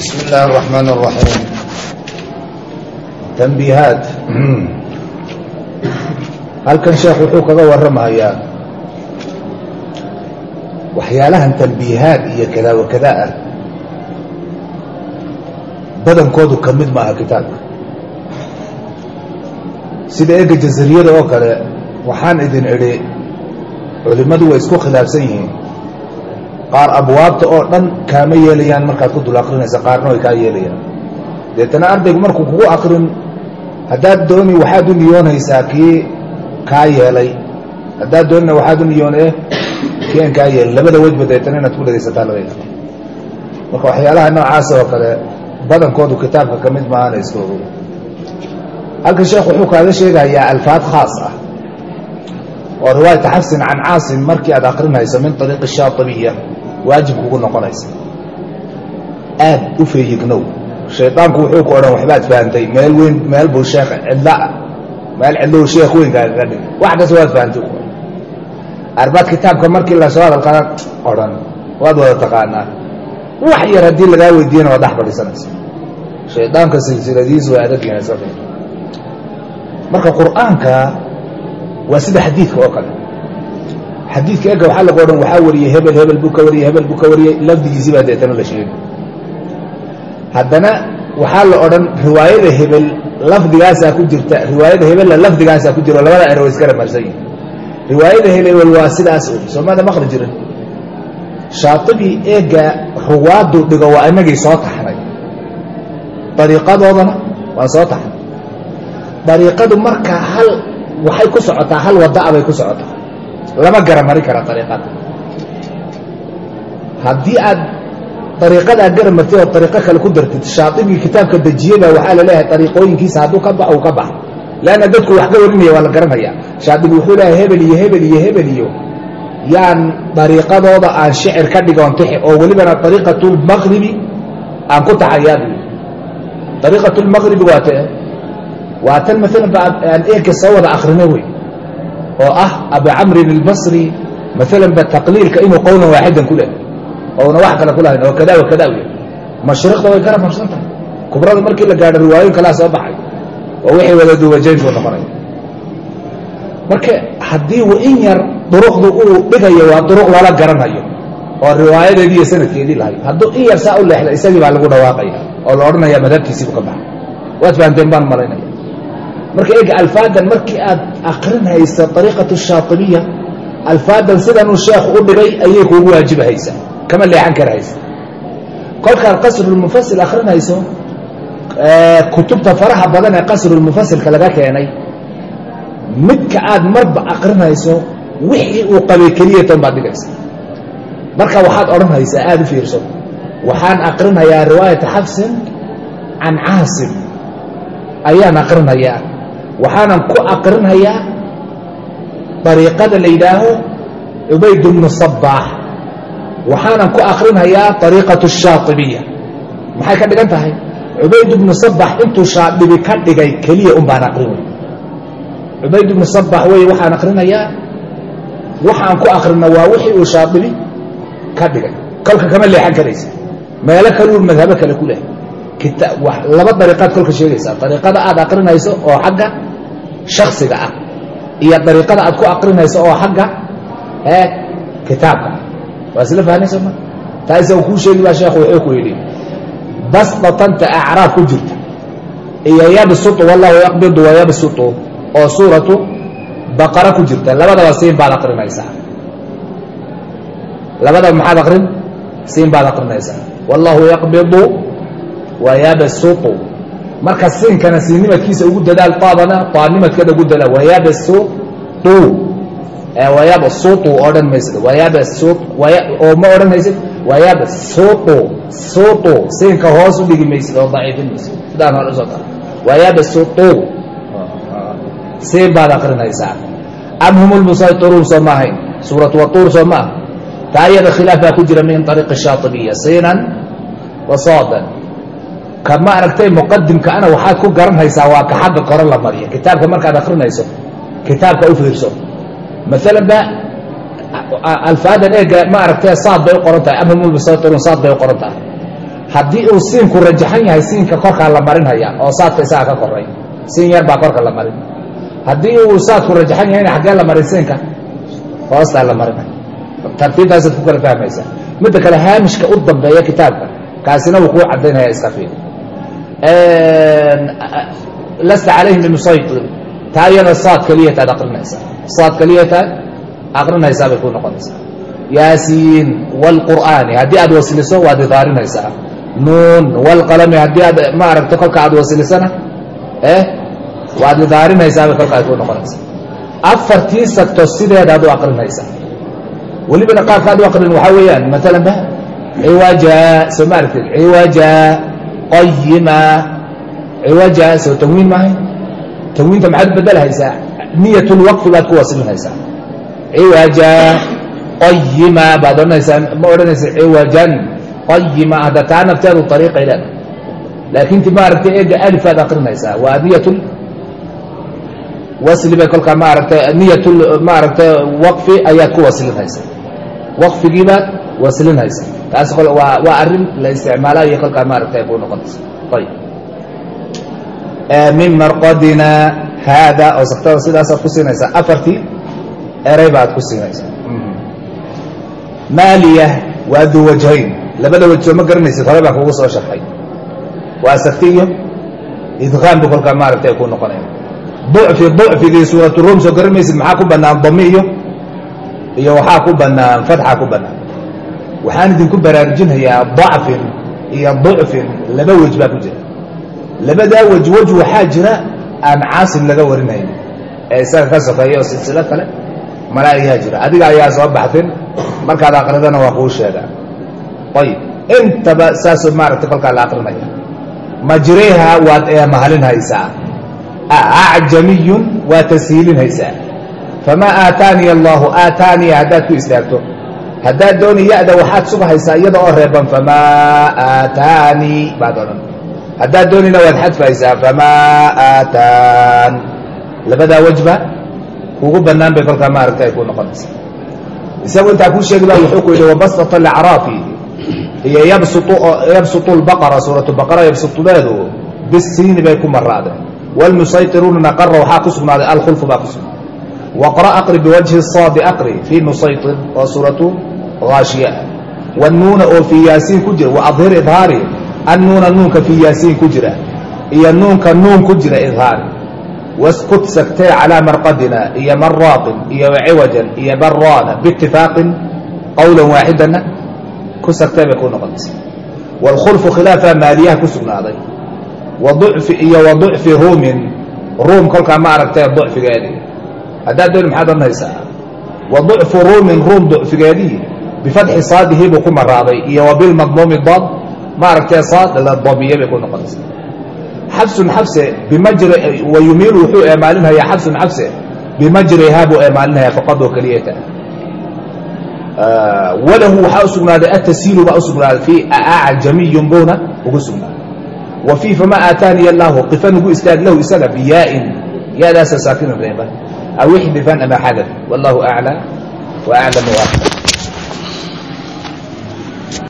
بسم الله الرحمن الرحيم تنبيهات halkan sheekh wuxuu kaga warramayaa waxyaalahan tanbiihaad iyo kada wa kada ah badankoodu ka mid maaha kitaabka sida eega jazariyada oo kale waxaan idin idhi culimmadu way isku khilaafsan yihiin qaar abwaabta oo dhan kaama yeelayaan markaad ku dul akrinaysa qaarna way kaa yeelayaan. Deetana ardaygu markuu kugu akrin haddaad dooni waxaad u niyoonaysaa kii kaa yeelay. Haddaad doonina waxaad u niyoonee kii aan kaa yeelay. Labada wejba deetana inaad ku dhegaysataa laga yaaba marka waxyaalaha noocaas oo kale badankoodu kitaabka ka mid maahana iska ogow halkan sheekh wuxuu kaaga sheegayaa alfaad khaas ah. Oo riwaayata xafsin can caasim markii aad akrinayso min ariiqi shaaibiya waajib kugu noqonaysa. Aad u feeyignow shaydaanku wuxuu ku odhan waxbaad fahantay meel weyn meel buu sheekh cidlaa meel cidlow sheekh weynkaagaga dhig wax kasta waad fahantay arbaad kitaabka markii la soo hadalkana odhan waad wada taqaanaa. Wax yar haddii lagaa weydiiyana waad dhex fadhiisanaysa. Shaydaanka silsiladiisu waa iska fi marka qur'aanka waa sida xadiidka oo kale xadiidka ega waxaa lagu odhan waxaa wariyey hebel hebel buu ka wariyey hebel buu ka wariyey lafdigiisii baa deetana la sheegi haddana waxaa la odhan riwaayada hebel lafdigaasaa ku jirta riwaayada hebella lafdigaasaa ku jira oo labada ero way iska yihiin riwaayada hebel waa sidaas un soomada maqli jirin shaatibii eega ruwaadu dhigo waa inagii soo taxnay dariiqadoodana waan soo taxnay dariiqadu marka hal waxay ku socotaa hal wada'a bay ku socotaa lama garamari kara dariiqada haddii aad dariiqadaa garamartay oo dariiqo kale ku dartid shaaibigii kitaabka dejiyeba waxaa la leeyahay dariiqooyinkiisa hadduu ka baxo uu ka baxo leanna dadku wax ka warinaya waa la garanaya shaaibi wuxuu leeyahay hebel iyo hebel iyo hebel iyo. Yaan dariiqadooda aan shicir ka dhigoon tixi oo welibana dariiqatulmaqribi aan ku taxayaa buu dariiqatulmaqribi waa tan maalan ba aan eega soo wada akrinay wey oo ah abu camrin albasri maalan taqliilka inuu qowlan waaxidan ku leh ouna wax kale ku lahayn oo kada wa kada wey mashriqda way kala farsan tahay. Kubrada markii la gaadho riwaayoyin kalaa soo baxay oo wixii wada duwajayn buu noqonaya marka haddii in yar duruqdu uu dhigayo waa duruq lala garanayo oo riwaayadeedii iyo sanadkeedii lahayo hadduu in yar saa u leexda isagii baa lagu dhawaaqaya oo la odhanaya madhabtiisiibu ka baxa waad fahanteen baan malaynaya marka eega alfaadan markii aad akrinhayso ariiqatu shaaibiya alfaadan sidanuu sheekhu u dhigay ayay kuugu waajibahaysaa kama leexan karahaysa kolkaad qasrulmufasil akrinayso kutubta faraha badan ee qasrulmufasilka laga keenay midka aad marba akrinayso wixii uu qabay keliyatan baad dhigaysa marka waxaad odhanhaysaa aada u fiirso waxaan akrinhayaa riwaayata xafsin can caasim. Ayaan akrinhayaa waxaanan ku akrinhayaa dariiqada la yidhaaho cubayd bnu sabaax waxaanan ku akrinhayaa ariiqatu shaaibiya maxay ka dhigan tahay? Cubayd bnu sabax intuu shaaibi ka dhigay keliya un baan akrinay cubayd bnu sabax wey waxaan akrinayaa waxaan ku akrina waa wixii uu shaaibi ka dhigay. Kolka kama leexan karaysa meelo kaluu madhabo kale ku leh laba dariiqaad kolka sheegaysaa. Dariiqada aad akrinayso oo xagga shaksiga ah iyo dariiqada aad ku akrinayso oo xagga kitaabka. Waa isla fahanaysa ma? Taa isaga kuu sheegi baa sheekhu wuxuu ku yidhi basdatanta acraaf ku jirta iyo yabsutu wallahu yaqbidu wayabsutu oo suuratu baqara ku jirta. Labadaba siin baad akrinaysaa labadaba maxaad akrin siin baad akrinaysaa wallahu yaqbidu wayabsutu marka siinkana siinnimadkiisa ugu dadaal taadana taanimadkeeda ugu dadaal. Wayabsutu wayabsutu odhan maysid. Wayabsut oo ma odhan maysid. Wayabsutu sutu siinka hoos u dhigi maysid oo daciifin maysid. Sidaan hore u soo tara wayabsutu siin baad akrinaysaa. Am hum lmusaytiruun soo ma ahayn? Suuratu watuur soo ma taa iyada khilaaf baa ku jira min ariiqi shaatibiya. Siinan wa soodan ka ma aragtay muqadimka ana waxaad ku garanhaysaa waa ka xagga kore la mariya kitaabka markaad akrinayso kitaabka u fiirso. Maalan ba alfaadan eega ma aragtay saad bay u qoran tahay am hum lmusaytiruun saad bay u qoran tahay. Haddii uu siinku rajaxan yahay siinka korkaa la marinhaya oo saadka isaga ka koray siin yar baa korka la marin. Haddii uu saadku rajaxan yahayna xaggee la marin siinka? Hoostaa la marinaya tartiibtaasaad ku kala fahmaysaa. Midda kale haamishka u dambeeya kitaabka kaasina wuu kuu cadaynaya iska fiir lasta calayhim bimusaytir taa iyada saad keliyataad aqrinaysaa saad keliyataad aqrinaysaa bay ku noqonaysaa yaasiin wاlqur'aani haddii aad wasiliso waad idaarinaysaa nuun wاlqalami haddii aad ma aragto kolka aad wasilisana eh waad idaarinaysaa bay kolka aad ku noqonaysaa afartii sagto sideedaad u aqrinaysaa welibana qaabkaad u aqrin waxaa weeyaan maalan ba ciwaja soo ma aragtid ciwaja qayima. Ciwaja soo maahay tanwiinta maxaad bedelhaysaa niyat lwaqfi baad ku wasilinaysaa ciwaja qayima baad odhanaysaa ma odhanaysa ciwajan qayima hadda taa nafteedu ariiqay leedahay. Laakiin ti maaragtay eega alifaad aqrinaysaa. Waa niyat wasli bay kolkaa maaragtay niyat maaragtay waqfi ayaad ku wasilinaysaa waqfigiibaad wasilinaysaa taas waa arrin la isticmaalayo kolkaa maaragtay ku noqonaysa. Ayib. Min marqadina haada oo saktada sidaasaad ku siinaysaa afartii eray baad ku siinaysaa maaliya waa du wajhayn labada waj soo ma garanaysid hore baan kugu soo sharxay. Waa sakti iyo idqaam bu kolkaa maaragtay ku noqonaya. Ducfi ducfigii suuratu rum soo garan maysid maxaa ku bannaan dami iyo iyo waxaa ku bannaan fatxa ku bannaan waxaan idinku baraarujinhayaa dacfin iyo ducfin laba wej baa ku jira. Labadaa wej wej waxaa jira aan caasim laga warinayn. Ee isaga ka sokeeya oo silsilo kale malaa'igaa jira. Adiga ayaa soo baxtin markaad aqridana waa kuu sheegaa. Ayib. Intaba saasoo maaragtay kolkaa la aqrinaya majreha waad eemahalinhaysaa acjamiyun waa tashiilinhaysaa famaa aataaniya allaahu aataaniya haddaad ku istaagto haddaad dooni yada waxaad subhaysaa iyada oo reeban famaa aataanii baad odhan haddaad doonina waad xadfaysaa famaa aataan. Labadaa wejba kugu bannaan bay kolkaa maaragta ku noqonaysa isagu intaa kuu sheegi ba wuxuu ku yidhi wabasat alacraafi iyo yabsutu lbaqara suuratu baqara yabsutudeedu bisiini bay ku maraadeen walmusaytirunana qarra waxaa ku sugnaaday alkhulfu baa ku sugnaaday waqra aqri biwajhi saabi aqri fii nusaytin waa suuratu haashiya wanuuna oo fii yaasiin ku jira wa idhaari annuuna nuunka fii yaasiin ku jira iyo nuunka nuun ku jira idhaari waskut sagtee calaa marqadina iyo maraaqin iyo ciwajan iyo baraana biitifaaqin qowlan waaxidana ku sagtee bay ku noqotay wاlkhulfu khilaafa maaliyaha ku sugnaaday waducfi iyo waducfi ruumin ruum kolkaa ma aragtee ducfigeedi haddaad dooni maxaad odhanaysaa waducfu ruumin ruum ducfigeedii bifatxi saadihi buu ku maraaday iyo wabilmadmuumi daad ma aragtee saad la damiye bay ku noqonaysaa xabsun xabse bimajri wayumiilu wuxuu eemaalinhayaa xabsun xabse bimajrihaa buu eemaalinhayaa faqad oo keliyata walahu waxaa u sugnaaday atasiilu baa u sugnaaday fii acjamiyun buuna ugu sugnaaday wa fii fama aataaniya allaahu qifan ugu istaag lahu isaga biyaa'in yaadaasa saakinu reeban ixdifan ama xadaf wallahu aclaa wa aclam wa